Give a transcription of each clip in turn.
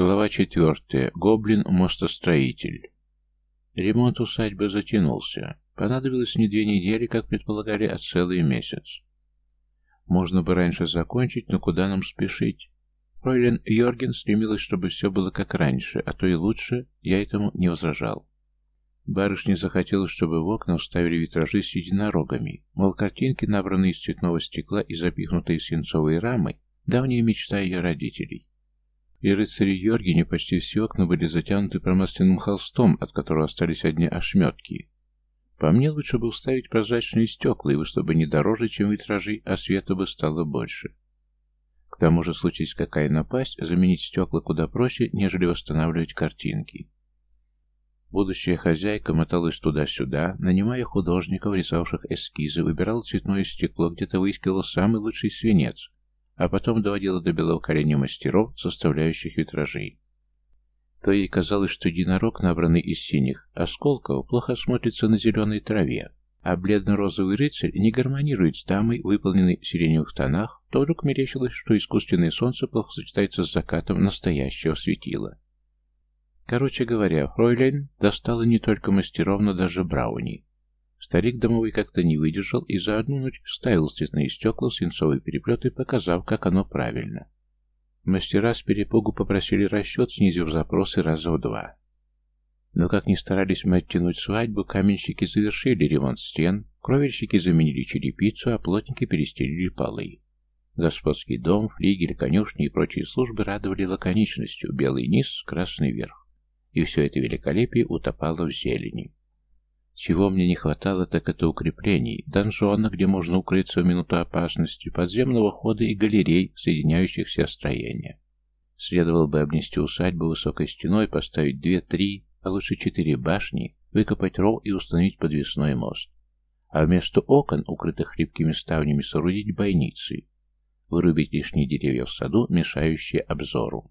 Глава четвертая. Гоблин-мостостроитель. Ремонт усадьбы затянулся. Понадобилось не две недели, как предполагали, а целый месяц. Можно бы раньше закончить, но куда нам спешить? Фройлен Йорген стремилась, чтобы все было как раньше, а то и лучше, я этому не возражал. Барышне захотелось, чтобы в окна уставили витражи с единорогами, мол, картинки, набранные из цветного стекла и запихнутые в свинцовые рамы, давняя мечта ее родителей. И рыцари Йоргене почти все окна были затянуты промасленным холстом, от которого остались одни ошметки. По мне лучше бы уставить прозрачные стекла, и вышло бы не дороже, чем витражи, а света бы стало больше. К тому же, случись какая напасть, заменить стекла куда проще, нежели восстанавливать картинки. Будущая хозяйка моталась туда-сюда, нанимая художников, рисовавших эскизы, выбирала цветное стекло, где-то выискивала самый лучший свинец, а потом доводила до белого коленя мастеров, составляющих витражи. То ей казалось, что единорог, набранный из синих осколков, плохо смотрится на зеленой траве, а бледно-розовый рыцарь не гармонирует с дамой, выполненной в сиреневых тонах, то вдруг мерещилось, что искусственное солнце плохо сочетается с закатом настоящего светила. Короче говоря, Фройлен достала не только мастеров, но даже брауни. Старик домовой как-то не выдержал и за одну ночь вставил цветные стекла в свинцовые переплеты, показав, как оно правильно. Мастера с перепугу попросили расчет, снизив запросы раза в два. Но как ни старались мы оттянуть свадьбу, каменщики завершили ремонт стен, кровельщики заменили черепицу, а плотники перестелили полы. Господский дом, флигель, конюшни и прочие службы радовали лаконичностью, белый низ, красный верх и все это великолепие утопало в зелени. Чего мне не хватало, так это укреплений, донжона, где можно укрыться в минуту опасности, подземного хода и галерей, соединяющих все строения. Следовало бы обнести усадьбу высокой стеной, поставить две-три, а лучше четыре башни, выкопать ров и установить подвесной мост. А вместо окон, укрытых хлипкими ставнями, соорудить бойницы, вырубить лишние деревья в саду, мешающие обзору.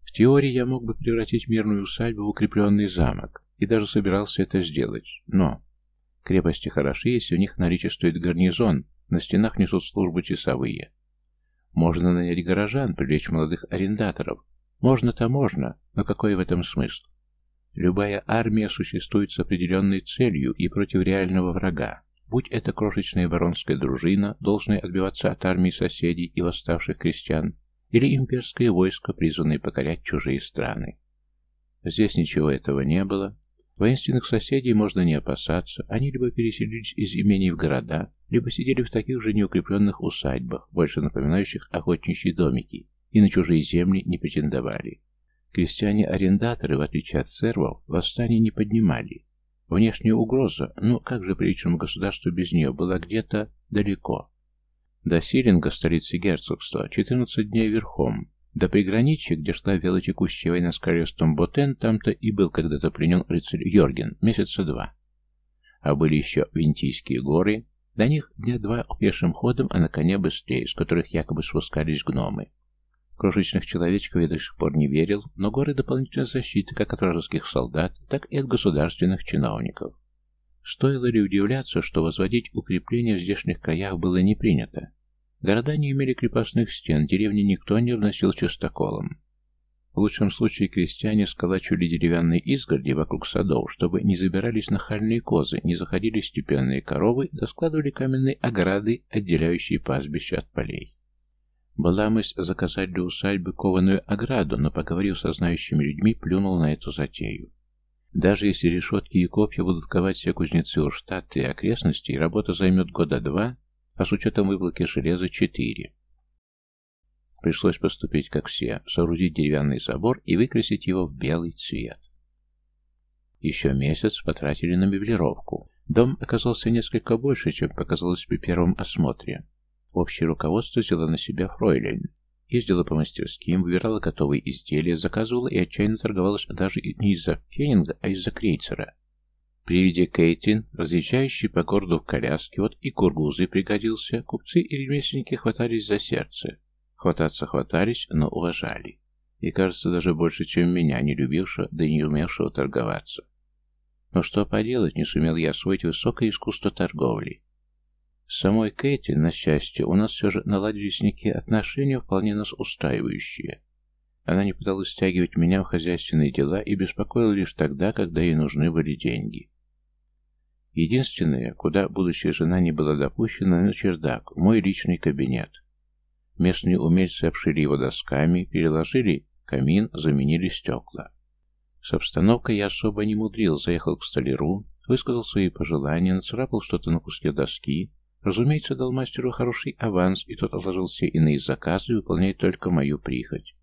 В теории я мог бы превратить мирную усадьбу в укрепленный замок, и даже собирался это сделать. Но крепости хороши, если у них наличествует гарнизон, на стенах несут службу часовые. Можно нанять горожан, привлечь молодых арендаторов. Можно-то можно, но какой в этом смысл? Любая армия существует с определенной целью и против реального врага. Будь это крошечная баронская дружина, должная отбиваться от армии соседей и восставших крестьян, или имперское войско, призванное покорять чужие страны. Здесь ничего этого не было. Воинственных соседей можно не опасаться, они либо переселились из имений в города, либо сидели в таких же неукрепленных усадьбах, больше напоминающих охотничьи домики, и на чужие земли не претендовали. Крестьяне-арендаторы, в отличие от сервов, восстание не поднимали. Внешняя угроза, ну как же приличному государству без нее, была где-то далеко. До Силинга, столицы герцогства, 14 дней верхом. До приграничья, где шла велотекущая война с королевством Ботен, там-то и был когда-то пленен рыцарь Йорген, месяца два. А были еще Винтийские горы, до них дня два пешим ходом, а на коне быстрее, с которых якобы спускались гномы. Крошечных человечков я до сих пор не верил, но горы дополнительной защиты как от вражеских солдат, так и от государственных чиновников. Стоило ли удивляться, что возводить укрепления в здешних краях было не принято? Города не имели крепостных стен, деревни никто не вносил частоколом. В лучшем случае крестьяне сколачивали деревянные изгороди вокруг садов, чтобы не забирались нахальные козы, не заходили степенные коровы, да складывали каменные ограды, отделяющие пастбище от полей. Была мысль заказать для усадьбы кованую ограду, но, поговорив со знающими людьми, плюнул на эту затею. Даже если решетки и копья будут ковать все кузнецы Урштадта и окрестностей, работа займет года два, а с учетом выволоки железа четыре. Пришлось поступить как все, соорудить деревянный забор и выкрасить его в белый цвет. Еще месяц потратили на меблировку. Дом оказался несколько больше, чем показалось при первом осмотре. Общее руководство взяло на себя Фройлен. Ездила по мастерским, выбирала готовые изделия, заказывала и отчаянно торговалась даже не из-за фенинга, а из-за крейцера. При виде Кейтлин, разъезжающей по городу в коляске, вот и кургузы пригодился, купцы и ремесленники хватались за сердце. Хвататься хватались, но уважали. И, кажется, даже больше, чем меня, не любившего, да и не умевшего торговаться. Но что поделать, не сумел я освоить высокое искусство торговли. С самой Кейтлин, на счастье, у нас все же наладились некие отношения, вполне нас устраивающие. Она не пыталась стягивать меня в хозяйственные дела и беспокоила лишь тогда, когда ей нужны были деньги. Единственное, куда будущая жена не была допущена, на чердак, мой личный кабинет. Местные умельцы обшили его досками, переложили камин, заменили стекла. С обстановкой я особо не мудрил, заехал к столяру, высказал свои пожелания, нацарапал что-то на куске доски, разумеется, дал мастеру хороший аванс, и тот отложил все иные заказы, выполняя только мою прихоть.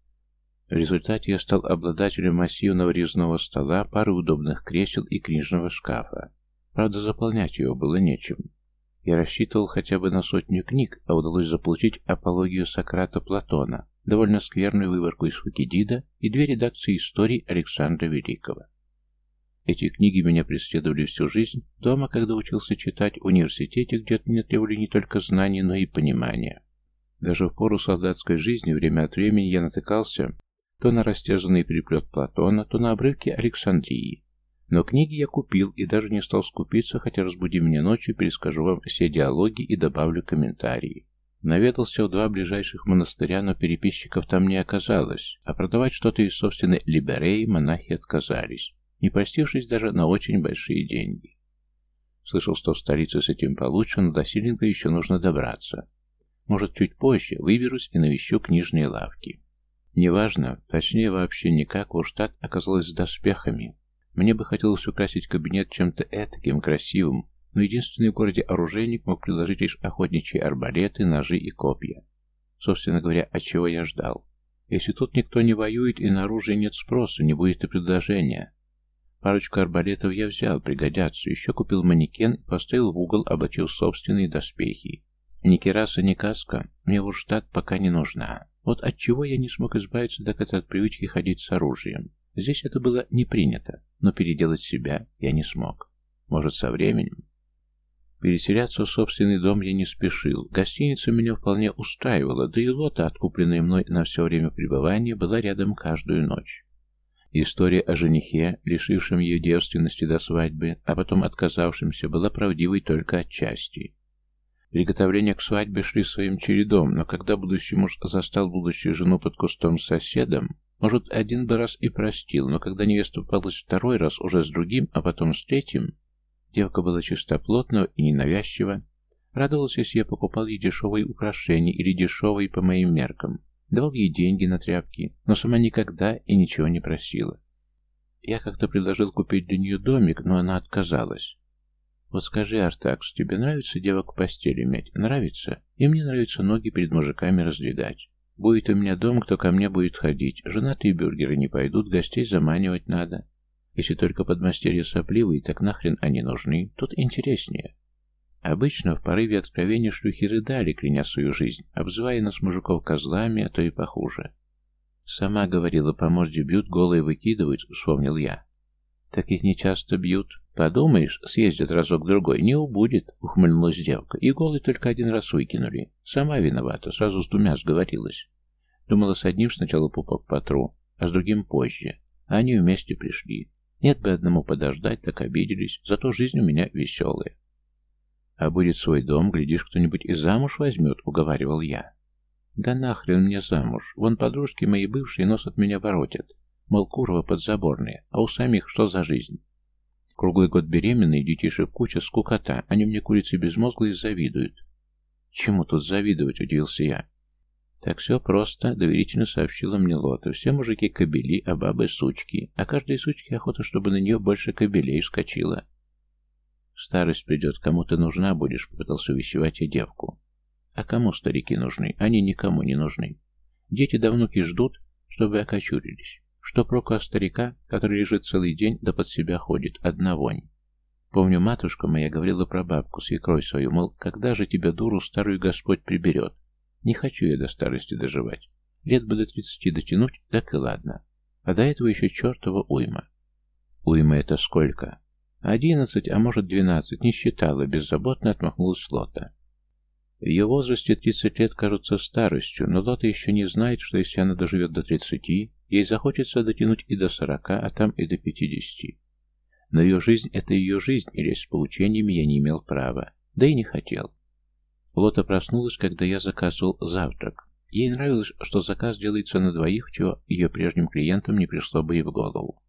В результате я стал обладателем массивного резного стола, пары удобных кресел и книжного шкафа. Правда, заполнять его было нечем. Я рассчитывал хотя бы на сотню книг, а удалось заполучить апологию Сократа Платона, довольно скверную выборку из Фукидида и две редакции историй Александра Великого. Эти книги меня преследовали всю жизнь, дома, когда учился читать, в университете, где от меня требовали не только знаний, но и понимания. Даже в пору солдатской жизни время от времени я натыкался то на растяженный переплет Платона, то на обрывки Александрии. Но книги я купил и даже не стал скупиться, хотя разбуди меня ночью, перескажу вам все диалоги и добавлю комментарии. Наведался в два ближайших монастыря, но переписчиков там не оказалось, а продавать что-то из собственной либереи монахи отказались, не простившись даже на очень большие деньги. Слышал, что в столице с этим получше, но до Силенко еще нужно добраться. Может, чуть позже выберусь и навещу книжные лавки. Неважно, точнее вообще никак, Урштадт оказалась с доспехами. Мне бы хотелось украсить кабинет чем-то этаким, красивым, но единственный в городе оружейник мог предложить лишь охотничьи арбалеты, ножи и копья. Собственно говоря, от чего я ждал? Если тут никто не воюет и на оружие нет спроса, не будет и предложения. Парочку арбалетов я взял, пригодятся. Еще купил манекен и поставил в угол, облачил собственные доспехи. Ни кераса, ни каска мне в Урштадт пока не нужна. Вот от чего я не смог избавиться, так это от привычки ходить с оружием. Здесь это было не принято, но переделать себя я не смог. Может, со временем. Переселяться в собственный дом я не спешил. Гостиница меня вполне устраивала, да и лота, откупленная мной на все время пребывания, была рядом каждую ночь. История о женихе, лишившем ее девственности до свадьбы, а потом отказавшемся, была правдивой только отчасти. Приготовления к свадьбе шли своим чередом, но когда будущий муж застал будущую жену под кустом с соседом, может, один бы раз и простил, но когда невеста попалась второй раз уже с другим, а потом с третьим, девка была чистоплотна и ненавязчива, радовалась, если я покупал ей дешевые украшения или дешевые по моим меркам, давал ей деньги на тряпки, но сама никогда и ничего не просила. Я как-то предложил купить для нее домик, но она отказалась. Вот скажи, Артакс, тебе нравится девок в постели иметь? Нравится? И мне нравится ноги перед мужиками раздвигать. Будет у меня дом, кто ко мне будет ходить. Женатые бюргеры не пойдут, гостей заманивать надо. Если только подмастерья сопливые, так нахрен они нужны? Тут интереснее. Обычно в порыве откровения шлюхи рыдали, кляня свою жизнь, обзывая нас мужиков козлами, а то и похуже. Сама говорила, по морде бьют, голые выкидывают, вспомнил я. Так их не часто бьют. Подумаешь, съездят разок-другой, не убудет, ухмыльнулась девка. И голый только один раз выкинули. Сама виновата, сразу с двумя сговорилась. Думала, с одним сначала пупок потру, а с другим позже. А они вместе пришли. Нет бы одному подождать, так обиделись, зато жизнь у меня веселая. А будет свой дом, глядишь, кто-нибудь и замуж возьмет, уговаривал я. Да нахрен мне замуж, вон подружки мои бывшие нос от меня воротят. Мол, Курова подзаборные, а у самих что за жизнь? Круглый год беременные, детишек куча, скукота, они мне курицы безмозглые завидуют. Чему тут завидовать, удивился я. Так все просто, доверительно сообщила мне Лота. Все мужики кобели, а бабы сучки, а каждой сучке охота, чтобы на нее больше кобелей скочила. Старость придет, кому ты нужна будешь, попытался увещевать я девку. А кому старики нужны? Они никому не нужны. Дети да ждут, чтобы окочурились. Что проку от старика, который лежит целый день, да под себя ходит, одна вонь. Помню, матушка моя говорила про бабку, свекровь свою, мол, когда же тебя, дуру, старую Господь приберет? Не хочу я до старости доживать. Лет бы до тридцати дотянуть, так и ладно. А до этого еще чертова уйма. Уйма это сколько? Одиннадцать, а может двенадцать, не считала, беззаботно отмахнулась Лота. В ее возрасте тридцать лет кажутся старостью, но Лота еще не знает, что если она доживет до тридцати, Ей захочется дотянуть и до сорока, а там и до пятидесяти. Но ее жизнь — это ее жизнь, и лезть с получениями я не имел права, да и не хотел. Лота проснулась, когда я заказывал завтрак. Ей нравилось, что заказ делается на двоих, чего ее прежним клиентам не пришло бы и в голову.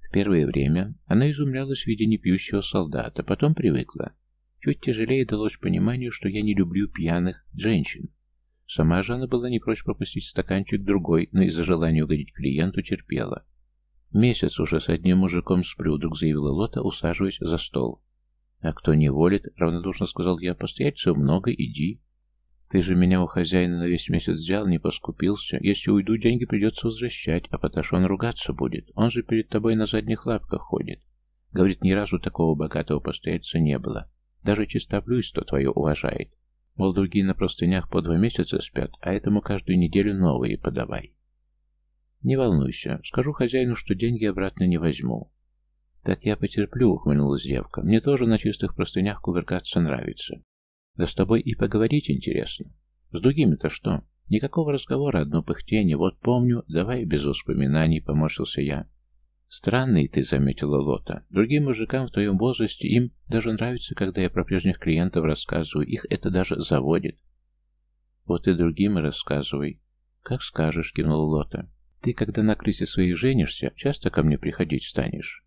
В первое время она изумлялась, видя непьющего солдата, потом привыкла. Чуть тяжелее далось пониманию, что я не люблю пьяных женщин. Сама же она была не прочь пропустить стаканчик другой, но из-за желания угодить клиенту терпела. «Месяц уже с одним мужиком сплю», — вдруг заявила Лота, усаживаясь за стол. «А кто не волит?» — равнодушно сказал я. «Постояльцев много, иди». Ты же меня у хозяина на весь месяц взял, не поскупился. Если уйду, деньги придется возвращать, а Паташон ругаться будет. Он же перед тобой на задних лапках ходит. Говорит, ни разу такого богатого постояльца не было. Даже чистоплюйство твое уважает. Мол, другие на простынях по два месяца спят, а этому каждую неделю новые подавай. Не волнуйся, скажу хозяину, что деньги обратно не возьму. Так я потерплю, ухмыльнулась девка. Мне тоже на чистых простынях кувыркаться нравится. Да с тобой и поговорить интересно. С другими-то что? Никакого разговора, одно пыхтение. Вот помню, давай без воспоминаний, поморщился я. Странный ты, заметила Лота. Другим мужикам в твоем возрасте им даже нравится, когда я про прежних клиентов рассказываю. Их это даже заводит. Вот и другим и рассказывай. Как скажешь, кивнула Лота. Ты, когда на крысе своей женишься, часто ко мне приходить станешь?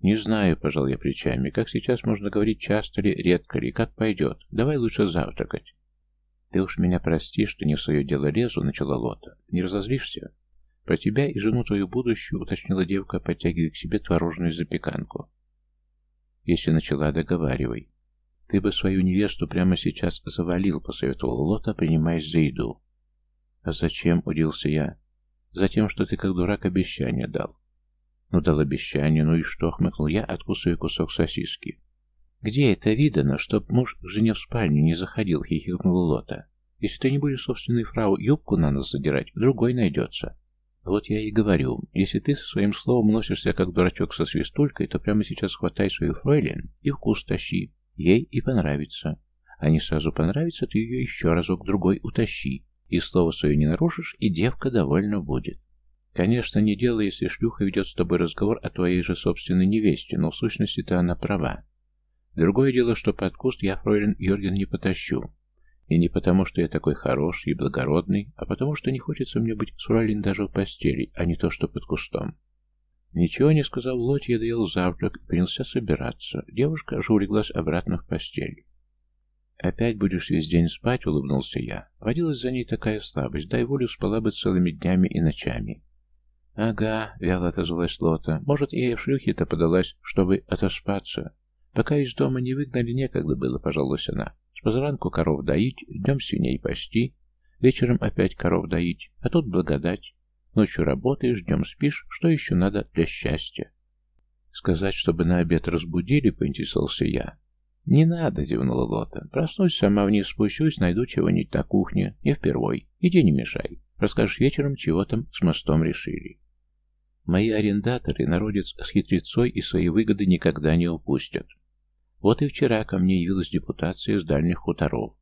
«Не знаю», — пожал я плечами, — «как сейчас можно говорить, часто ли, редко ли, как пойдет. Давай лучше завтракать». «Ты уж меня прости, что не в свое дело лезу», — начала Лота. «Не разозлишься?» «Про тебя и жену твою будущую», — уточнила девка, подтягивая к себе творожную запеканку. «Если начала, договаривай». «Ты бы свою невесту прямо сейчас завалил», — посоветовал Лота, принимаясь за еду. «А зачем?» — удился я. «Затем, что ты как дурак обещание дал. Ну, дал обещание, ну и что, хмыкнул я, откусывая кусок сосиски. Где это видано, чтоб муж к жене в спальню не заходил, хихикнул Лота. Если ты не будешь собственной фрау юбку на нос задирать, другой найдется. Вот я и говорю, если ты со своим словом носишься как дурачок со свистулькой, то прямо сейчас хватай свою фройлен и вкус тащи. Ей и понравится. А не сразу понравится, ты ее еще разок другой утащи. И слово свое не нарушишь, и девка довольна будет. Конечно, не дело, если шлюха ведет с тобой разговор о твоей же собственной невесте, но в сущности-то она права. Другое дело, что под куст я фройлен Йорген не потащу. И не потому, что я такой хороший и благородный, а потому, что не хочется мне быть с фройлен даже в постели, а не то, что под кустом. Ничего не сказал Лоть, я доел завтрак и принялся собираться. Девушка же улеглась обратно в постель. «Опять будешь весь день спать?» — улыбнулся я. Водилась за ней такая слабость, дай волю спала бы целыми днями и ночами. «Ага», — вяло отозвалась Лота. «Может, я и в шлюхе-то подалась, чтобы отоспаться. Пока из дома не выгнали, некогда было», — пожалуйся она. «С позаранку коров доить, днем свиней пасти, вечером опять коров доить, а тут благодать. Ночью работаешь, днем спишь, что еще надо для счастья?» «Сказать, чтобы на обед разбудили», — поинтересовался я. «Не надо», — зевнула Лота. «Проснусь, сама вниз спущусь, найду чего-нибудь на кухне. Не впервой. Иди не мешай. Расскажешь вечером, чего там с мостом решили». Мои арендаторы, народец с хитрецой и свои выгоды никогда не упустят. Вот и вчера ко мне явилась депутация из дальних хуторов.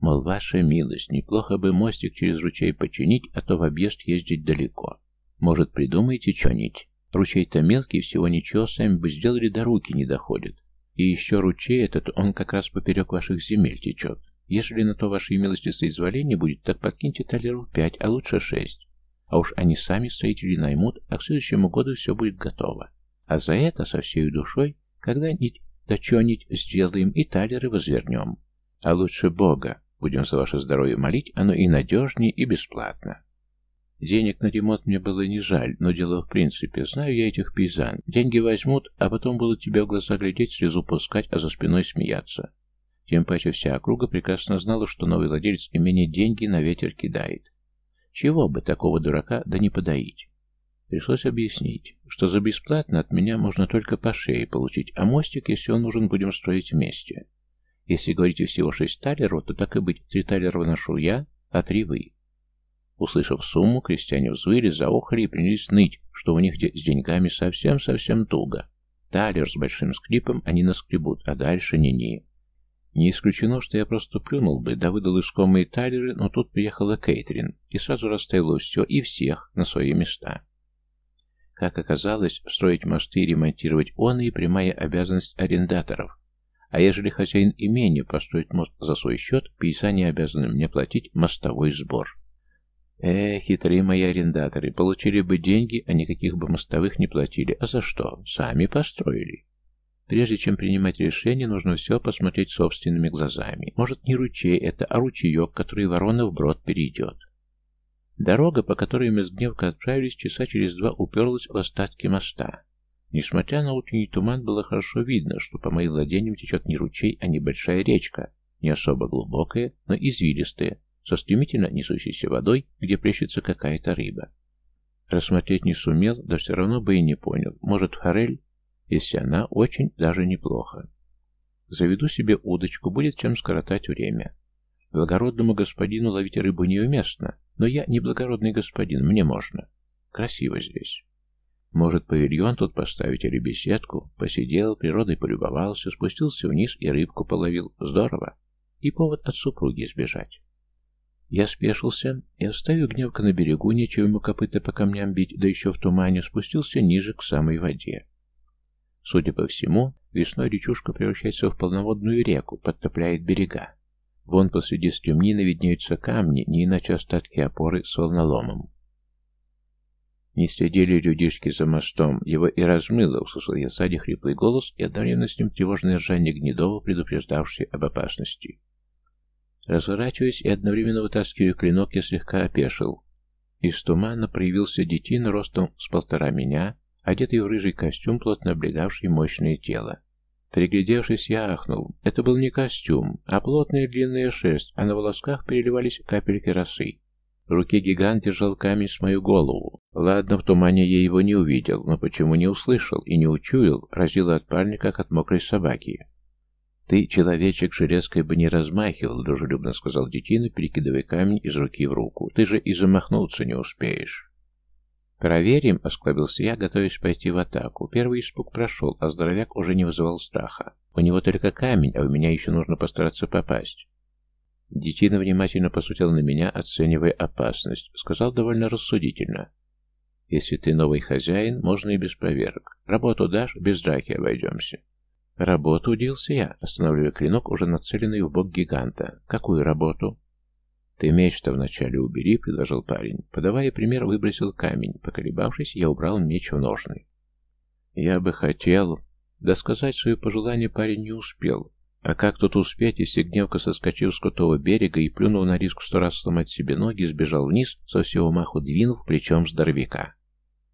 Мол, ваша милость, неплохо бы мостик через ручей починить, а то в объезд ездить далеко. Может, придумаете что-нибудь? Ручей-то мелкий, всего ничего, сами бы сделали, до руки не доходит. И еще ручей этот, он как раз поперек ваших земель течет. Если на то вашей милости соизволение будет, так подкиньте талеров пять, а лучше шесть. А уж они сами строители наймут, а к следующему году все будет готово. А за это со всей душой когда-нибудь да что-нибудь сделаем и талеры возвернем. А лучше Бога, будем за ваше здоровье молить, оно и надежнее, и бесплатно. Денег на ремонт мне было не жаль, но дело в принципе. Знаю я этих пейзан. Деньги возьмут, а потом будут тебя в глаза глядеть, слезу пускать, а за спиной смеяться. Тем паче вся округа прекрасно знала, что новый владелец имения деньги на ветер кидает. Чего бы такого дурака да не подоить? Пришлось объяснить, что за бесплатно от меня можно только по шее получить, а мостик, если он нужен, будем строить вместе. Если говорите всего шесть талеров, то так и быть, три талера вношу я, а три вы. Услышав сумму, крестьяне взвыли, заохали и принялись ныть, что у них с деньгами совсем-совсем туго. Талер с большим скрипом они наскребут, а дальше ни-ни. Не исключено, что я просто плюнул бы, да выдал искомые талеры, но тут приехала Кейтрин и сразу расставила все и всех на свои места. Как оказалось, строить мосты и ремонтировать он и прямая обязанность арендаторов. А ежели хозяин имения построит мост за свой счет, пейса не обязаны мне платить мостовой сбор. Э, хитрые мои арендаторы, получили бы деньги, а никаких бы мостовых не платили. А за что? Сами построили. Прежде чем принимать решение, нужно все посмотреть собственными глазами. Может, не ручей это, а ручеек, который ворона вброд перейдет. Дорога, по которой мы с Гневкой отправились, часа через два уперлась в остатки моста. Несмотря на утренний туман, было хорошо видно, что по моим владениям течет не ручей, а небольшая речка, не особо глубокая, но извилистая, со стремительно несущейся водой, где плещется какая-то рыба. Рассмотреть не сумел, да все равно бы и не понял. Может, форель? Если она, очень даже неплохо. Заведу себе удочку, будет чем скоротать время. Благородному господину ловить рыбу неуместно, но я не благородный господин, мне можно. Красиво здесь. Может, павильон тут поставить или беседку? Посидел, природой полюбовался, спустился вниз и рыбку половил. Здорово. И повод от супруги сбежать. Я спешился и, оставив гневка на берегу, нечего ему копыта по камням бить, да еще в тумане, спустился ниже к самой воде. Судя по всему, весной речушка превращается в полноводную реку, подтопляет берега. Вон посреди стремнины виднеются камни, не иначе остатки опоры с волноломом. Не следили людишки за мостом, его и размыло, услышал я сзади хриплый голос и одновременно с ним тревожное ржание Гнедова, предупреждавшее об опасности. Разворачиваясь и одновременно вытаскивая клинок, я слегка опешил. Из тумана проявился детина ростом с полтора меня, одетый в рыжий костюм, плотно облегавший мощное тело. Приглядевшись, я ахнул. Это был не костюм, а плотная длинная шерсть, а на волосках переливались капельки росы. В руке гигант держал камень с мою голову. Ладно, в тумане я его не увидел, но почему не услышал и не учуял, разило от парня, как от мокрой собаки. «Ты, человечек, железкой бы не размахивал», — дружелюбно сказал детина, перекидывая камень из руки в руку. «Ты же и замахнуться не успеешь». «Проверим», — осклабился я, готовясь пойти в атаку. Первый испуг прошел, а здоровяк уже не вызывал страха. У него только камень, а у меня еще нужно постараться попасть. Детина внимательно посмотрел на меня, оценивая опасность. Сказал довольно рассудительно. «Если ты новый хозяин, можно и без проверок. Работу дашь, без драки обойдемся». «Работу?» — удивился я, останавливая клинок, уже нацеленный в бок гиганта. «Какую работу?» «Ты меч-то вначале убери», — предложил парень. Подавая пример, выбросил камень. Поколебавшись, я убрал меч в ножны. «Я бы хотел...» Да сказать свое пожелание парень не успел. А как тут успеть, если гневка соскочил с крутого берега и, плюнув на риск сто раз сломать себе ноги, сбежал вниз, со всего маху двинув плечом здоровяка.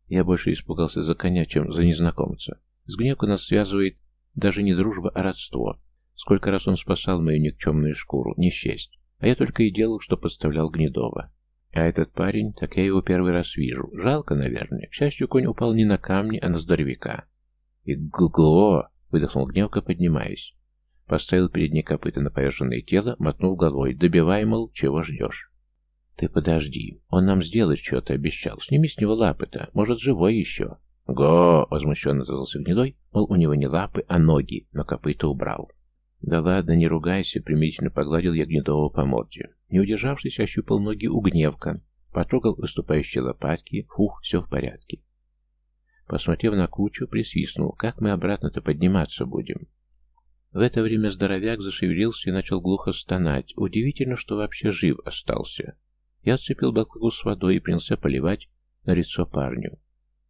Я больше испугался за коня, чем за незнакомца. С гневкой нас связывает даже не дружба, а родство. Сколько раз он спасал мою никчемную шкуру, не счесть. А я только и делал, что подставлял Гнедова. А этот парень, так я его первый раз вижу. Жалко, наверное. К счастью, конь упал не на камни, а на здоровяка. И го выдохнул гневка, поднимаясь. Поставил передние копыта на поверженное тело, мотнул головой. Добивай, мол, чего ждешь? Ты подожди. Он нам сделать что-то обещал. Сними с него лапы-то. Может, живой еще. Го! Возмущенно отозвался гнедой, мол, у него не лапы, а ноги, но копыта убрал. «Да ладно, не ругайся», — примирительно погладил я Гнедова по морде. Не удержавшись, ощупал ноги у гневка, потрогал выступающие лопатки, фух, все в порядке. Посмотрев на кучу, присвистнул, как мы обратно-то подниматься будем. В это время здоровяк зашевелился и начал глухо стонать. Удивительно, что вообще жив остался. Я отцепил баклажку с водой и принялся поливать на лицо парню.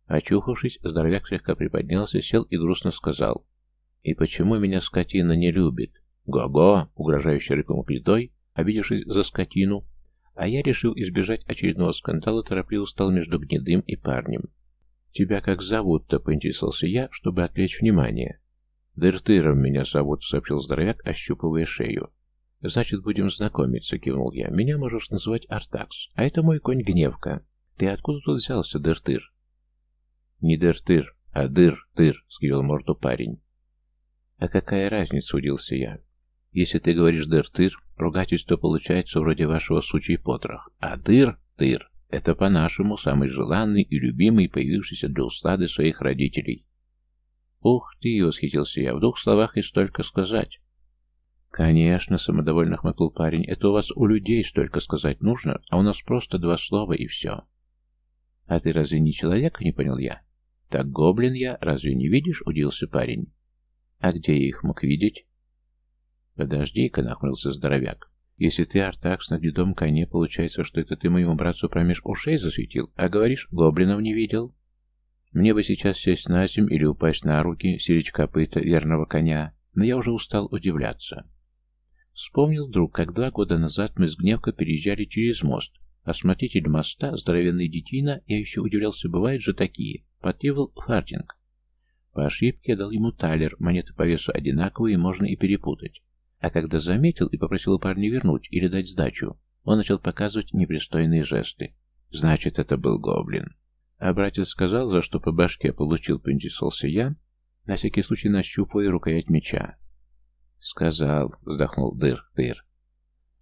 Очухавшись, здоровяк слегка приподнялся, сел и грустно сказал. «И почему меня скотина не любит?» «Го-го!» — угрожающе рыкнул плитой, обидевшись за скотину, а я решил избежать очередного скандала, торопливо стал между гнедым и парнем. «Тебя как зовут-то?» — поинтересовался я, чтобы отвлечь внимание. «Дыртыром меня зовут», — сообщил здоровяк, ощупывая шею. «Значит, будем знакомиться», — кивнул я. «Меня можешь называть Артакс, а это мой конь Гневка. Ты откуда тут взялся, Дыртыр?» «Не Дыртыр, а Дыр-Тыр», — скривил морду парень. «А какая разница?» — удился я. «Если ты говоришь «дыр-тыр», ругательство получается вроде вашего сучий потрох, а «дыр-тыр» — это по-нашему самый желанный и любимый, появившийся для услады своих родителей». «Ух ты!» — восхитился я. «В двух словах и столько сказать». «Конечно», — самодовольно хмыкнул парень, — «это у вас у людей столько сказать нужно, а у нас просто два слова и все». «А ты разве не человек?» — не понял я. «Так гоблин я, разве не видишь?» — удивился парень. А где я их мог видеть? Подожди-ка, нахмурился здоровяк. Если ты артакс на гнедом коне, получается, что это ты моему братцу промеж ушей засветил, а говоришь, гоблинов не видел? Мне бы сейчас сесть на земь или упасть на руки, сирич копыта верного коня, но я уже устал удивляться. Вспомнил вдруг, как два года назад мы с Гневко переезжали через мост, а смотритель моста, здоровенный детина, я еще удивлялся, бывают же такие, потребовал фартинг. По ошибке я дал ему талер, монеты по весу одинаковые, можно и перепутать. А когда заметил и попросил парня вернуть или дать сдачу, он начал показывать непристойные жесты. Значит, это был гоблин. А братец сказал, за что по башке получил, поинтересовался я, на всякий случай нащупывая рукоять меча. Сказал, вздохнул дыр-дыр.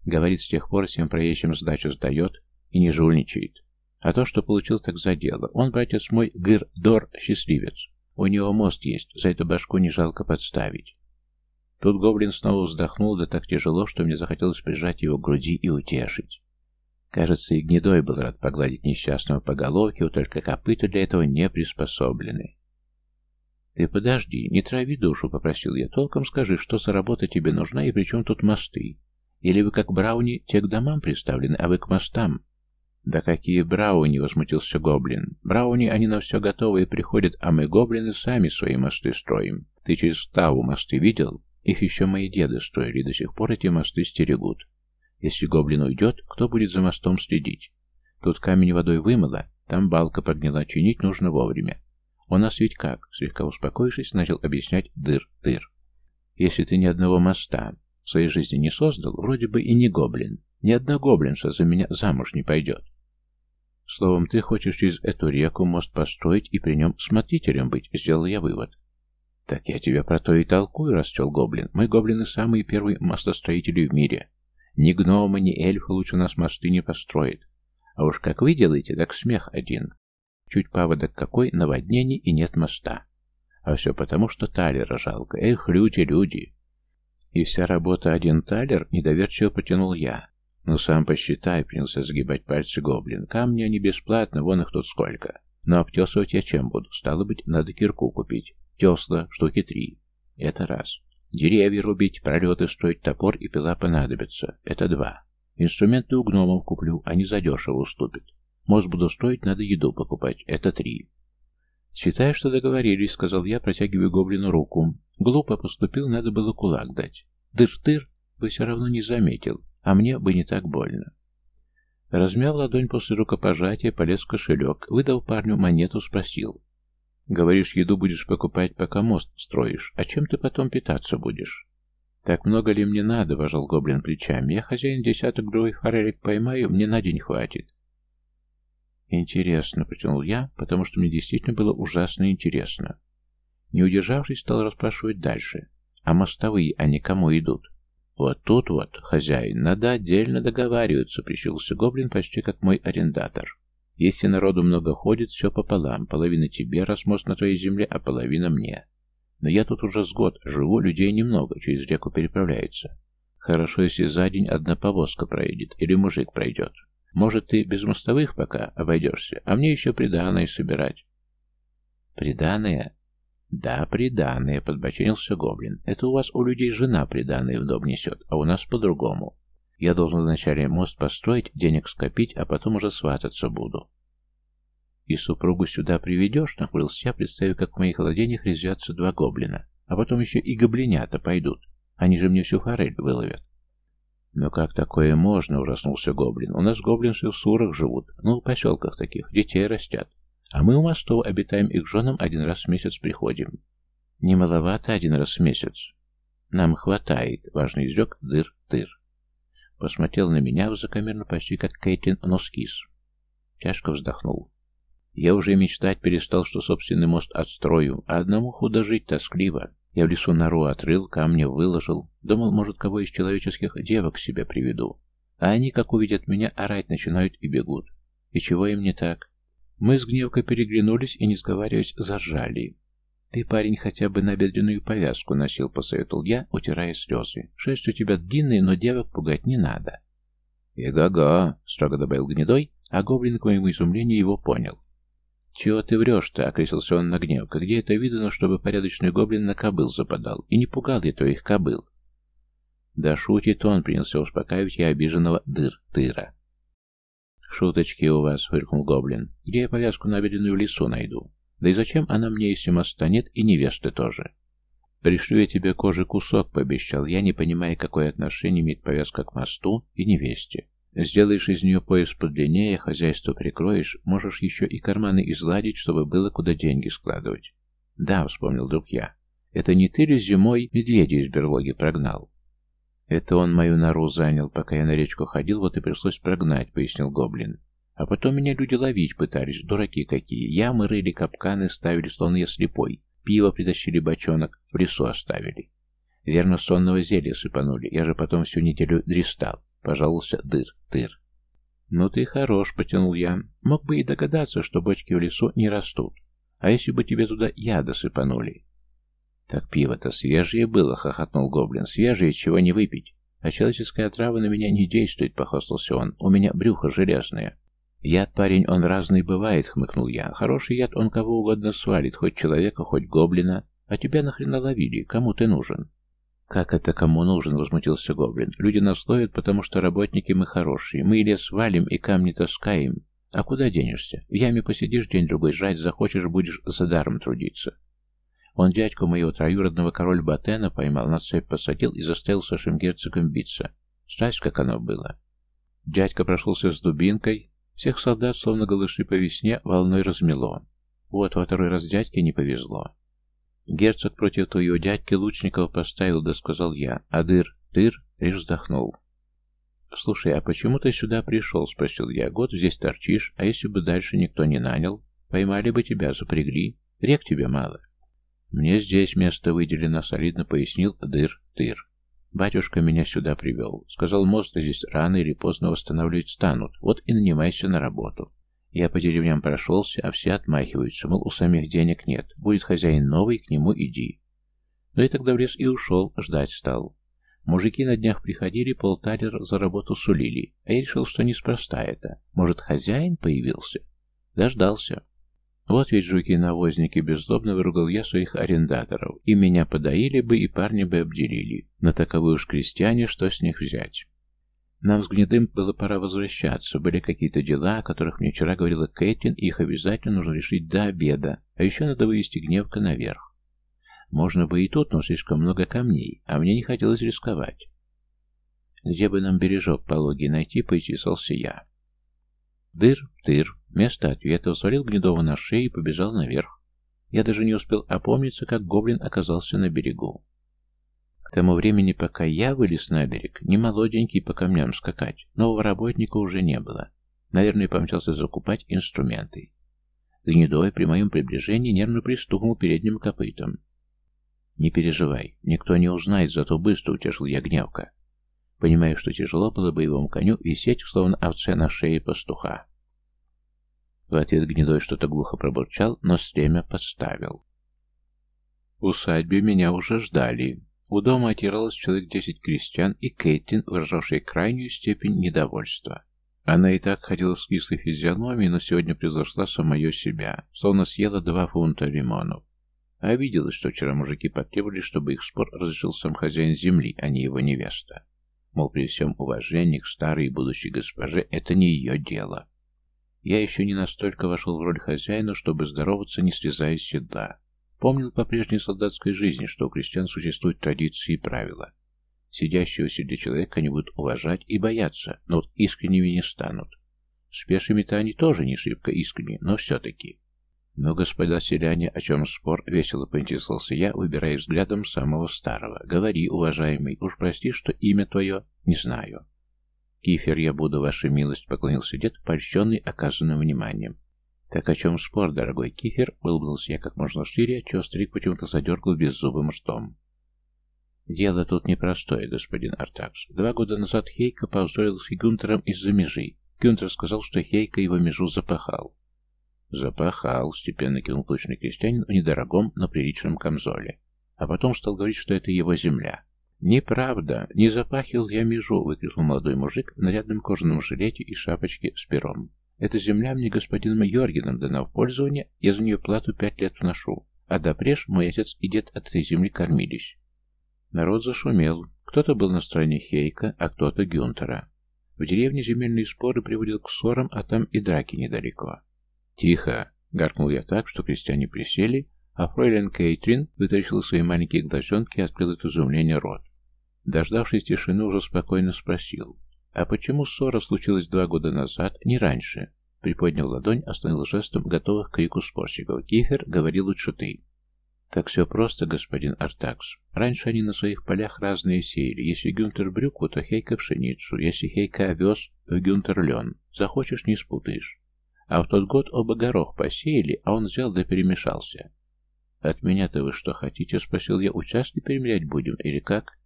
Говорит, с тех пор всем проезжим сдачу сдает и не жульничает. А то, что получил, так за дело. Он, братец мой, гыр-дор, счастливец. У него мост есть, за эту башку не жалко подставить. Тут гоблин снова вздохнул, да так тяжело, что мне захотелось прижать его к груди и утешить. Кажется, и гнедой был рад погладить несчастного по головке, вот только копыта для этого не приспособлены. «Ты подожди, не трави душу», — попросил я. «Толком скажи, что за работа тебе нужна и при чем тут мосты? Или вы, как Брауни, те к домам приставлены, а вы к мостам?» «Да какие Брауни!» — возмутился Гоблин. «Брауни, они на все готовы и приходят, а мы, Гоблины, сами свои мосты строим. Ты через Ставу мосты видел? Их еще мои деды строили, до сих пор эти мосты стерегут. Если Гоблин уйдет, кто будет за мостом следить? Тут камень водой вымыло, там балка прогнила, чинить нужно вовремя. «У нас ведь как?» — слегка успокоившись, начал объяснять дыр-дыр. «Если ты ни одного моста в своей жизни не создал, вроде бы и не гоблин. Ни одна гоблинша за меня замуж не пойдет. Словом, ты хочешь через эту реку мост построить и при нем смотрителем быть, сделал я вывод. Так я тебя про то и толкую, расчел гоблин. Мы, гоблины, самые первые мостостроители в мире. Ни гномы, ни эльфы лучше нас мосты не построят. А уж как вы делаете, так смех один. Чуть паводок какой, наводнений и нет моста. А все потому, что талера жалко. Эх, люди, люди. И вся работа один талер, недоверчиво потянул я. Ну, сам посчитай, принялся сгибать пальцы гоблин. Камни они бесплатно, вон их тут сколько. Но обтесывать я чем буду? Стало быть, надо кирку купить. Тесла, штуки три. Это раз. Деревья рубить, пролеты строить, топор и пила понадобятся. Это два. Инструменты у гномов куплю, они задешево уступят. Мост буду строить, надо еду покупать. Это три. «Считай, что договорились», — сказал я, протягивая гоблину руку. Глупо поступил, надо было кулак дать. Дыр-тыр бы все равно не заметил, а мне бы не так больно. Размял ладонь после рукопожатия, полез в кошелек, выдал парню монету, спросил. «Говоришь, еду будешь покупать, пока мост строишь, а чем ты потом питаться будешь?» «Так много ли мне надо?» — вожал гоблин плечами. «Я хозяин десяток другой форелек поймаю, мне на день хватит. «Интересно», — протянул я, потому что мне действительно было ужасно интересно. Не удержавшись, стал расспрашивать дальше. «А мостовые, они кому идут?» «Вот тут вот, хозяин, надо отдельно договариваться», — прищился гоблин почти как мой арендатор. «Если народу много ходит, все пополам. Половина тебе, раз мост на твоей земле, а половина мне. Но я тут уже с год живу, людей немного, через реку переправляется. Хорошо, если за день одна повозка проедет или мужик пройдет. Может, ты без мостовых пока обойдешься, а мне еще приданое собирать. Приданое? Да, приданое, подбоченился гоблин. Это у вас у людей жена приданое в дом несет, а у нас по-другому. Я должен вначале мост построить, денег скопить, а потом уже свататься буду. И супругу сюда приведешь, нахмурился я, представив, как в моих владениях резвятся два гоблина. А потом еще и гоблинята пойдут. Они же мне всю форель выловят. «Но как такое можно?» — ужаснулся Гоблин. «У нас гоблинцы в сурах живут, ну, в поселках таких, детей растят. А мы у мостов обитаем и к женам один раз в месяц приходим. Не маловато один раз в месяц. Нам хватает, — важно изрек дыр-тыр. Посмотрел на меня высокомерно, почти как Кейтлин Носкис. Тяжко вздохнул. Я уже мечтать перестал, что собственный мост отстрою, а одному худо жить тоскливо. Я в лесу нору отрыл, камни выложил. Думал, может, кого из человеческих девок себе приведу. А они, как увидят меня, орать начинают и бегут. И чего им не так? Мы с гневкой переглянулись и, не сговариваясь, зажали. «Ты, парень, хотя бы набедренную повязку носил», — посоветовал я, утирая слезы. «Шесть у тебя длинные, но девок пугать не надо». «И-га-га», — строго добавил гнедой, а гоблин, к моему изумлению, его понял. «Чего ты врешь-то?» — окрысился он на гневка. «Где это видано, чтобы порядочный гоблин на кобыл западал? И не пугал я твоих кобыл?» Да шутит он, принялся успокаивать я обиженного дыр-тыра. «Шуточки у вас», — фыркнул Гоблин. «Где я повязку набедренную в лесу найду? Да и зачем она мне, если моста нет и невесты тоже?» «Пришлю я тебе кожи кусок», — пообещал я, не понимая, какое отношение имеет повязка к мосту и невесте. «Сделаешь из нее пояс подлиннее, хозяйство прикроешь, можешь еще и карманы изладить, чтобы было куда деньги складывать». «Да», — вспомнил друг я, — «это не ты ли зимой медведя из берлоги прогнал?» «Это он мою нору занял, пока я на речку ходил, вот и пришлось прогнать», — пояснил Гоблин. «А потом меня люди ловить пытались, дураки какие. Ямы рыли, капканы ставили, словно я слепой. Пиво притащили бочонок, в лесу оставили. Верно, сонного зелья сыпанули. Я же потом всю неделю дристал. Пожаловался дыр-тыр». «Ну ты хорош», — потянул я. «Мог бы и догадаться, что бочки в лесу не растут. А если бы тебе туда яда сыпанули?» «Так пиво-то свежее было», — хохотнул Гоблин. «Свежее, чего не выпить. А человеческая трава на меня не действует», — похвастался он. «У меня брюхо железное». «Яд, парень, он разный бывает», — хмыкнул я. «Хороший яд он кого угодно свалит, хоть человека, хоть гоблина. А тебя нахрен наловили? Кому ты нужен?» «Как это кому нужен?» — возмутился Гоблин. «Люди нас ловят, потому что работники мы хорошие. Мы лес валим и камни таскаем. А куда денешься? В яме посидишь день-другой, жрать захочешь, будешь за даром трудиться. Он дядьку моего троюродного король Батена поймал, на цепь посадил и заставил с вашим биться. Знаешь, как оно было? Дядька прошелся с дубинкой, всех солдат, словно голыши по весне, волной размело. Вот, во второй раз дядьке не повезло. Герцог против твоего дядьки лучников поставил, да сказал я. А дыр, дыр, лишь вздохнул. «Слушай, а почему ты сюда пришел?» — спросил я. «Год здесь торчишь, а если бы дальше никто не нанял? Поймали бы тебя, запрягли. Рек тебе мало». «Мне здесь место выделено», — солидно пояснил Дыр-Тыр. «Батюшка меня сюда привел. Сказал, мост здесь рано или поздно восстанавливать станут. Вот и нанимайся на работу». Я по деревням прошелся, а все отмахиваются, мол, у самих денег нет. Будет хозяин новый, к нему иди. Но я тогда в лес и ушел, ждать стал. Мужики на днях приходили, полталер за работу сулили, а я решил, что неспроста это. Может, хозяин появился? Дождался. Вот ведь жуки-навозники, беззлобно выругал я своих арендаторов. И меня подоили бы, и парни бы обделили. На таковые уж крестьяне, что с них взять? Нам с Гнедым было пора возвращаться. Были какие-то дела, о которых мне вчера говорила Кэтлин, и их обязательно нужно решить до обеда. А еще надо вывести Гневка наверх. Можно бы и тут, но слишком много камней, а мне не хотелось рисковать. Где бы нам бережок пологий найти, поинтересовался я. Дыр-тыр, Вместо ответа взвалил Гнедова на шею и побежал наверх. Я даже не успел опомниться, как гоблин оказался на берегу. К тому времени, пока я вылез на берег, не молоденький по камням скакать, нового работника уже не было. Наверное, помчался закупать инструменты. Гнедой при моем приближении нервно пристукнул передним копытом. «Не переживай, никто не узнает, зато быстро утешил я гневка, понимая, что тяжело было боевому коню висеть, словно овце на шее пастуха. В ответ Гнедой что-то глухо пробурчал, но стремя подставил. Усадьбе меня уже ждали. У дома отиралось человек десять крестьян и Кейтлин, выражавшая крайнюю степень недовольства. Она и так ходила с кислой физиономией, но сегодня превзошла самое себя, словно съела два фунта лимонов. А обиделась, что вчера мужики потребовали, чтобы их спор разрешил сам хозяин земли, а не его невеста. Мол, при всем уважении к старой и будущей госпоже это не ее дело. Я еще не настолько вошел в роль хозяина, чтобы здороваться, не слезая с седла. Помнил по прежней солдатской жизни, что у крестьян существуют традиции и правила. Сидящего седле человека они будут уважать и бояться, но вот искренними не станут. С пешими-то они тоже не шибко искренни, но все-таки. Но, господа селяне, о чем спор, весело поинтересовался я, выбирая взглядом самого старого. Говори, уважаемый, уж прости, что имя твое не знаю. «Кифер я буду, ваша милость», — поклонился дед, польщенный оказанным вниманием. «Так о чем спор, дорогой Кифер?» — улыбнулся я как можно шире, отчего старик почему-то задергал беззубым ртом. «Дело тут непростое, господин Артакс. Два года назад Хейка повздорил с Гюнтером из-за межи. Гюнтер сказал, что Хейка его межу запахал». «Запахал», — степенно кивнул тучный крестьянин в недорогом, но приличном камзоле. А потом стал говорить, что это его земля. «Неправда! Не запахил я межу!» — выкрикнул молодой мужик в нарядном кожаном жилете и шапочке с пером. «Эта земля мне господином Йоргеном дана в пользование, я за нее плату пять лет вношу, а допреж мой отец и дед от этой земли кормились». Народ зашумел. Кто-то был на стороне Хейка, а кто-то Гюнтера. В деревне земельные споры приводят к ссорам, а там и драки недалеко. «Тихо!» — гаркнул я так, что крестьяне присели, а фройлен Кейтрин вытащила свои маленькие глазенки и открыл от изумления рот. Дождавшись тишины, уже спокойно спросил. «А почему ссора случилась два года назад, не раньше?» Приподнял ладонь, остановил жестом готовых к крику спорщиков. «Кифер, говори лучше ты». «Так все просто, господин Артакс. Раньше они на своих полях разные сеяли. Если Гюнтер брюкву, то Хейка пшеницу. Если Хейка овес, то Гюнтер лен. Захочешь, не спутаешь. А в тот год оба горох посеяли, а он взял да перемешался. «От меня-то вы что хотите?» — спросил я. «Участки перемерять будем или как?»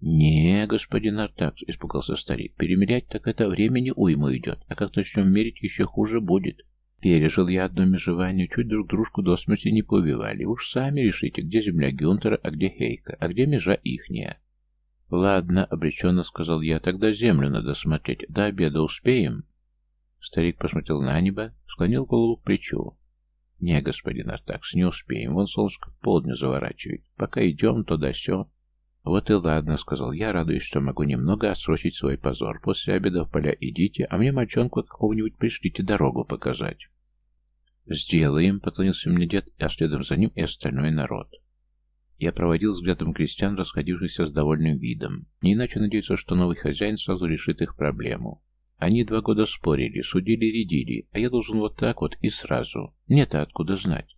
«Не, господин Артакс», — испугался старик. «Перемерять так это времени уйму идет, а как начнем мерить, еще хуже будет. Пережил я одно межевание, чуть друг дружку до смерти не поубивали. Уж сами решите, где земля Гюнтера, а где Хейка, а где межа ихняя. «Ладно», — обреченно сказал я, — «тогда землю надо смотреть. До обеда успеем?» Старик посмотрел на небо, склонил голову к плечу. «Не, господин Артакс, не успеем. Вон солнышко к полдню заворачивает. Пока идем, то да сё». «Вот и ладно», — сказал я, радуясь, что могу немного отсрочить свой позор. «После обеда в поля идите, а мне мальчонку какого-нибудь пришлите дорогу показать». «Сделаем», — поклонился мне дед, а следом за ним и остальной народ. Я проводил взглядом крестьян, расходившихся с довольным видом. Не иначе надеются, что новый хозяин сразу решит их проблему. Они два года спорили, судили, рядили, а я должен вот так вот и сразу. Мне-то откуда знать?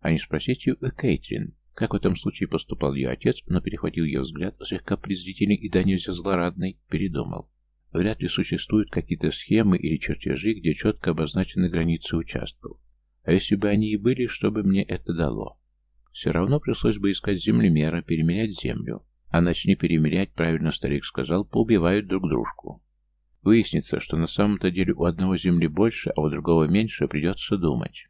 А не спросите у Кейтрин, как в этом случае поступал ее отец, но перехватил ее взгляд, слегка презрительный и до нельзя злорадный, передумал. Вряд ли существуют какие-то схемы или чертежи, где четко обозначены границы участков. А если бы они и были, что бы мне это дало? Все равно пришлось бы искать землемера, перемерять землю. А начни перемерять, правильно старик сказал, поубивают друг дружку. Выяснится, что на самом-то деле у одного земли больше, а у другого меньше, придется думать.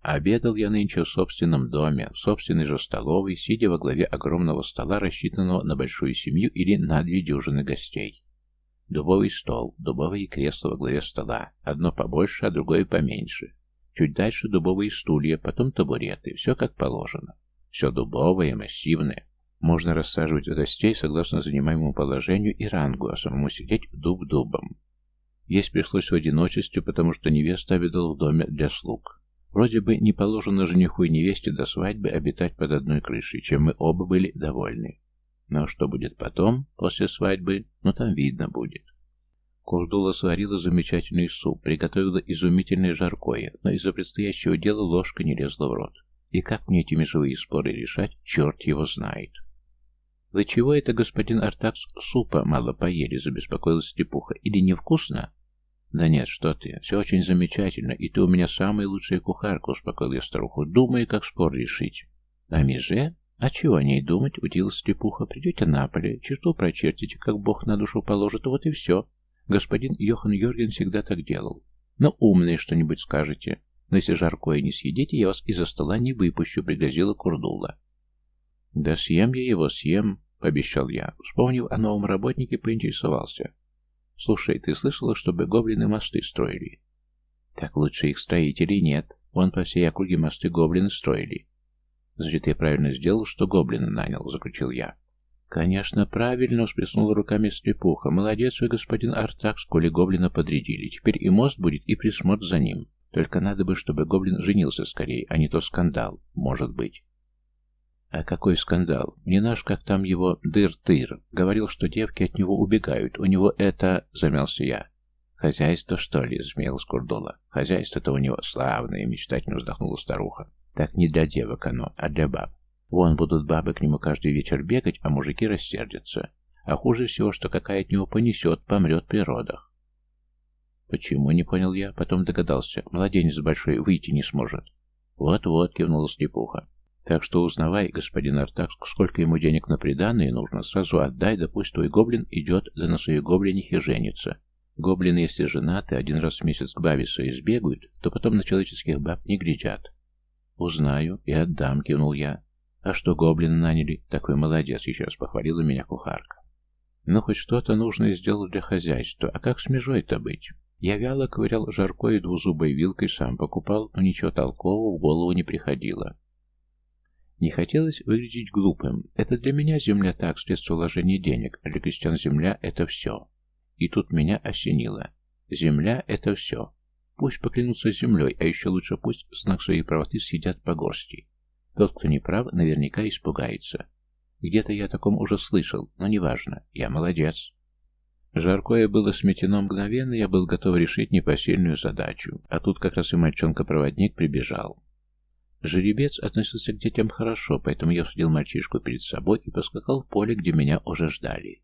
Обедал я нынче в собственном доме, в собственной же столовой, сидя во главе огромного стола, рассчитанного на большую семью или на две дюжины гостей. Дубовый стол, дубовые кресла во главе стола, одно побольше, а другое поменьше. Чуть дальше дубовые стулья, потом табуреты, все как положено. Все дубовое, массивное. Можно рассаживать гостей согласно занимаемому положению и рангу, а самому сидеть дуб дубом. Есть пришлось в одиночестве, потому что невеста обедала в доме для слуг. Вроде бы не положено жениху и невесте до свадьбы обитать под одной крышей, чем мы оба были довольны. Но что будет потом, после свадьбы, ну там видно будет. Курдула сварила замечательный суп, приготовила изумительное жаркое, но из-за предстоящего дела ложка не лезла в рот. И как мне эти межевые споры решать, черт его знает. «Вы чего это, господин Артакс, супа мало поели?» — забеспокоилась Степуха. «Или невкусно?» «Да нет, что ты, все очень замечательно, и ты у меня самая лучшая кухарка», — успокоил я старуху. «Думай, как спор решить». «А меже? А чего о ней думать?» — удивилась Степуха. «Придете на поле, черту прочертите, как Бог на душу положит, вот и все. Господин Йохан Йорген всегда так делал. Но умное что-нибудь скажете. Но если жаркое не съедите, я вас из-за стола не выпущу», — пригрозила Курдула. «Да съем я его, съем», — пообещал я. Вспомнив о новом работнике, поинтересовался. «Слушай, ты слышала, чтобы гоблины мосты строили?» «Так лучше их строителей нет. Вон по всей округе мосты гоблины строили». «Значит, я правильно сделал, что гоблина нанял», — заключил я. «Конечно, правильно», — всплеснула руками слепуха. «Молодец вы, господин Артакс, коли гоблина подрядили. Теперь и мост будет, и присмотр за ним. Только надо бы, чтобы гоблин женился скорее, а не то скандал. Может быть». А какой скандал? Мне наш, как там его, дыр-тыр, говорил, что девки от него убегают. У него это... Замялся я. Хозяйство, что ли? Змеялась Курдула. Хозяйство-то у него славное, мечтательно вздохнула старуха. Так не для девок оно, а для баб. Вон будут бабы к нему каждый вечер бегать, а мужики рассердятся. А хуже всего, что какая от него понесет, помрет при родах. Почему, не понял я, потом догадался. Младенец большой выйти не сможет. Вот-вот, кивнула слепуха. Так что узнавай, господин Артак, сколько ему денег на приданное нужно, сразу отдай, да пусть твой гоблин идет, да на своей гоблинихе женится. Гоблины, если женаты, один раз в месяц к бабе своей сбегают, то потом на человеческих баб не глядят. Узнаю и отдам, кивнул я. А что гоблины наняли? Такой молодец, еще раз похвалила меня кухарка. Ну, хоть что-то нужно сделать для хозяйства, а как с межой-то быть? Я вяло ковырял жаркой двузубой вилкой, сам покупал, но ничего толкового в голову не приходило. Не хотелось выглядеть глупым. Это для меня земля так, средство вложения денег, а для крестьян земля — это все. И тут меня осенило. Земля — это все. Пусть поклянутся землей, а еще лучше пусть знак своей правоты съедят по горсти. Тот, кто не прав, наверняка испугается. Где-то я о таком уже слышал, но неважно, я молодец. Жаркое было сметено мгновенно, я был готов решить непосильную задачу. А тут как раз и мальчонка-проводник прибежал. Жеребец относился к детям хорошо, поэтому я судил мальчишку перед собой и поскакал в поле, где меня уже ждали.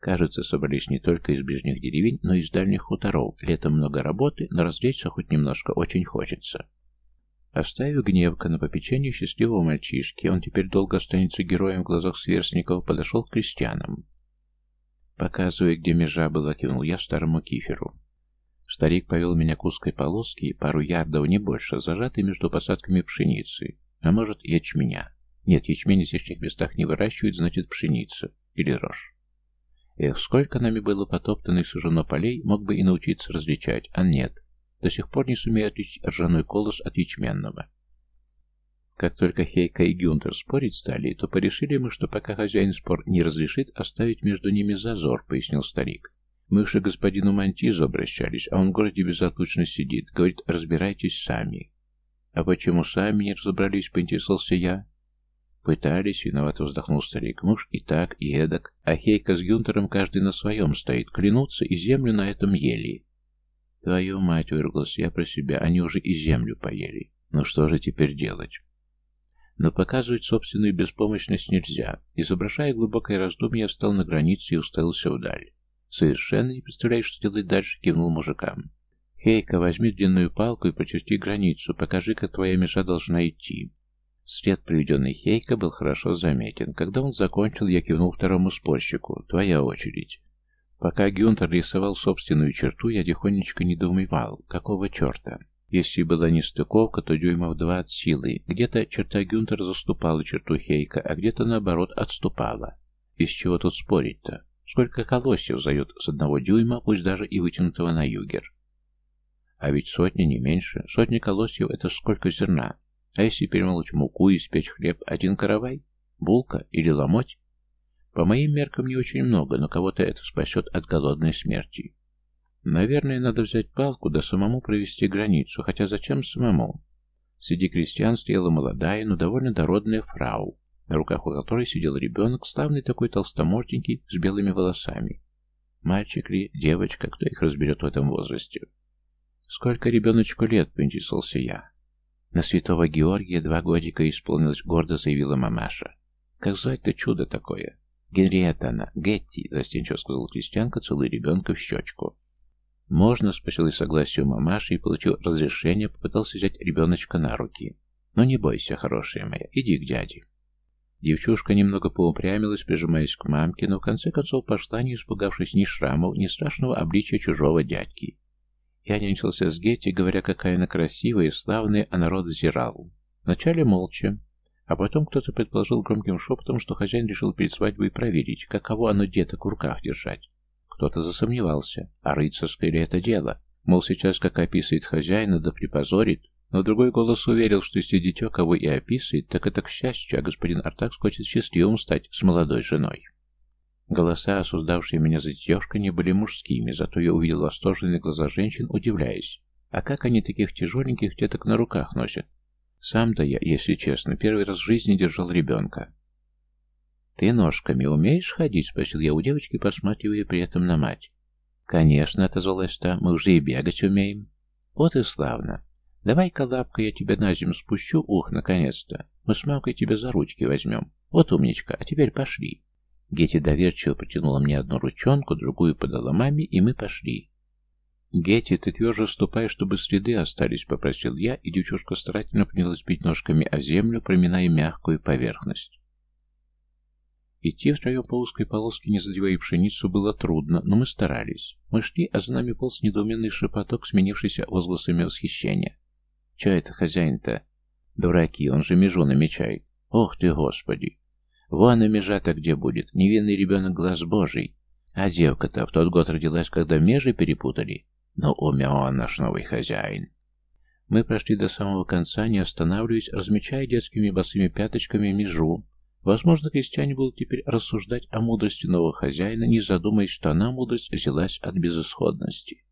Кажется, собрались не только из ближних деревень, но и из дальних хуторов. Летом много работы, но развлечься хоть немножко очень хочется. Оставив гневка на попечение счастливого мальчишки, он теперь долго останется героем в глазах сверстников, подошел к крестьянам. Показывая, где межа была, кивнул я старому киферу. Старик повел меня к узкой полоске, пару ярдов, не больше, зажатой между посадками пшеницы. А может, ячменя. Нет, ячмень в здешних местах не выращивают, значит, пшеница. Или рожь. Эх, сколько нами было потоптано и сужено полей, мог бы и научиться различать, а нет. До сих пор не сумею отличить ржаной колос от ячменного. Как только Хейка и Гюнтер спорить стали, то порешили мы, что пока хозяин спор не разрешит, оставить между ними зазор, пояснил старик. Мы уже господину Мантизу обращались, а он в городе безотлучно сидит. Говорит, разбирайтесь сами. А почему сами не разобрались, поинтересовался я. Пытались, виновато вздохнул старик. Муж и так, и эдак. А Хейка с Гюнтером каждый на своем стоит. Клянутся и землю на этом ели. Твою мать, выругался я про себя. Они уже и землю поели. Ну что же теперь делать? Но показывать собственную беспомощность нельзя. Изображая глубокое раздумье, я встал на границе и уставился вдаль. Совершенно не представляешь, что делать дальше, кивнул мужикам. Хейка, возьми длинную палку и почерти границу, покажи, как твоя межа должна идти. След, приведенный Хейка, был хорошо заметен. Когда он закончил, я кивнул второму спорщику. Твоя очередь. Пока Гюнтер рисовал собственную черту, я тихонечко недоумевал. Какого черта? Если была нестыковка, то дюймов два от силы. Где-то черта Гюнтера заступала черту Хейка, а где-то, наоборот, отступала. Из чего тут спорить-то? Сколько колосьев зают с одного дюйма, пусть даже и вытянутого на югер? А ведь сотни, не меньше. Сотни колосьев — это сколько зерна? А если перемолоть муку и испечь хлеб, один каравай? Булка или ломоть? По моим меркам не очень много, но кого-то это спасет от голодной смерти. Наверное, надо взять палку да самому провести границу, хотя зачем самому? Среди крестьян стояла молодая, но довольно дородная фрау, на руках у которой сидел ребенок, славный такой толстоморденький, с белыми волосами. Мальчик ли, девочка, кто их разберет в этом возрасте? «Сколько ребеночку лет?» — поинтересовался я. «На святого Георгия два годика исполнилось», — гордо заявила мамаша. «Как звать-то чудо такое?» «Генриетта она, Гетти», — застенчиво сказала крестьянка, целуя ребенка в щечку. «Можно?» — спросил и согласию мамаши и, получил разрешение, попытался взять ребеночка на руки. «Но не бойся, хорошая моя, иди к дяде». Девчушка немного поупрямилась, прижимаясь к мамке, но в конце концов пошла, не испугавшись ни шрамов, ни страшного обличия чужого дядьки. Я нянчился с Гетти, говоря, какая она красивая и славная, а народ зирал. Вначале молча, а потом кто-то предположил громким шепотом, что хозяин решил перед свадьбой проверить, каково оно деток в руках держать. Кто-то засомневался, а рыцарское ли это дело? Мол, сейчас как описывает хозяина, да припозорит, но другой голос уверил, что если дитё кого и описывает, так это к счастью, а господин Артак хочет счастливым стать с молодой женой. Голоса, осуждавшие меня за не были мужскими, зато я увидел восторженные глаза женщин, удивляясь. А как они таких тяжеленьких деток на руках носят? Сам-то я, если честно, первый раз в жизни держал ребенка. «Ты ножками умеешь ходить?» — спросил я у девочки, посматривая при этом на мать. «Конечно», — отозвалась та, — «мы уже и бегать умеем». «Вот и славно. Давай-ка лапка я тебя на землю спущу, ух, наконец-то. Мы с мамкой тебя за ручки возьмем. Вот умничка, а теперь пошли. Гетти доверчиво протянула мне одну ручонку, другую подала маме, и мы пошли. «Гетти, ты тверже ступай, чтобы следы остались», — попросил я, и девчушка старательно принялась бить ножками о землю, проминая мягкую поверхность. Идти втроем по узкой полоске, не задевая пшеницу, было трудно, но мы старались. Мы шли, а за нами полз недоуменный шепоток, сменившийся возгласами восхищения. Че это хозяин-то? Дураки, он же межу намечает. Ох ты, господи! Вон и межа-то где будет, невинный ребенок глаз божий. А девка-то в тот год родилась, когда межи перепутали. Ну, умен наш новый хозяин. Мы прошли до самого конца, не останавливаясь, размечая детскими босыми пяточками межу. Возможно, крестьяне будут теперь рассуждать о мудрости нового хозяина, не задумываясь, что она, мудрость, взялась от безысходности.